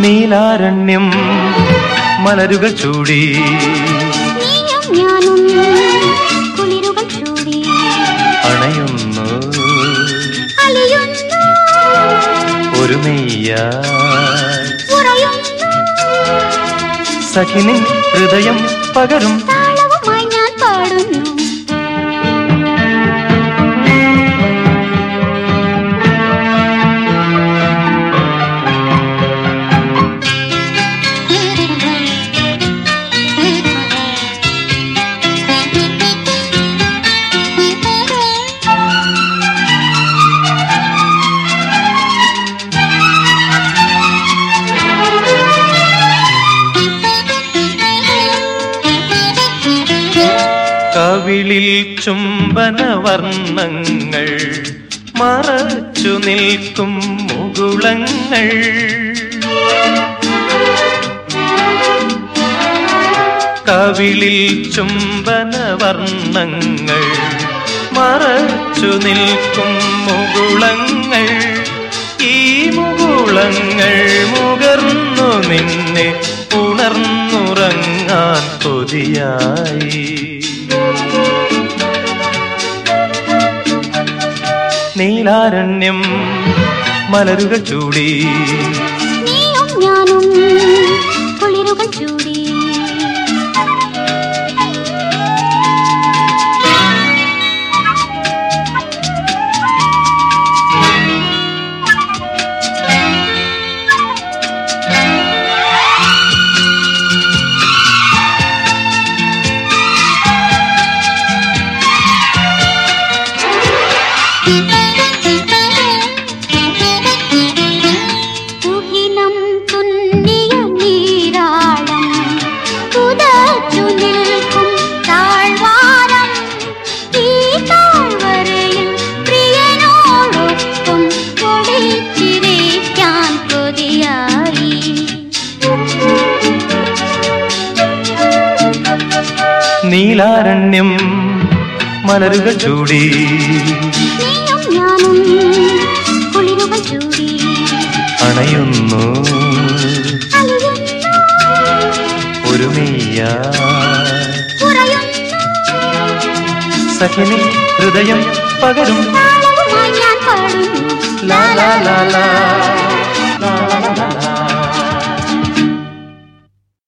നീലാരണ്യം മലരുകൾ ചൂടി. അണയുന്നു. ഒരു ഉറയുന്നു. സഖിനിൻ ഹൃദയം പകരും. ഞാൻ പാടുന്നു. കവിളിൽ ചുംബന വർണങ്ങൾ മറച്ചു നിൽക്കും മുകുളങ്ങൾ. കവിളിൽ ചുംബന വർണങ്ങൾ മറച്ചു നിൽക്കും മുകുളങ്ങൾ. ഈ മുകുളങ്ങൾ മുകർന്നു നിന്നെ ഉണർന്നുറങ്ങാൻ കൊതിയായി. നീലാരണ്യം മലരുകൾ ചൂടി. നീയും ഞാനും കുളിരുകൾ ചൂടി. നീലാരണ്യം മലരുകൾ ചൂടി. അണയുന്നു. ഒരു മെയ്യാ സഖിനി ഹൃദയം പകരും.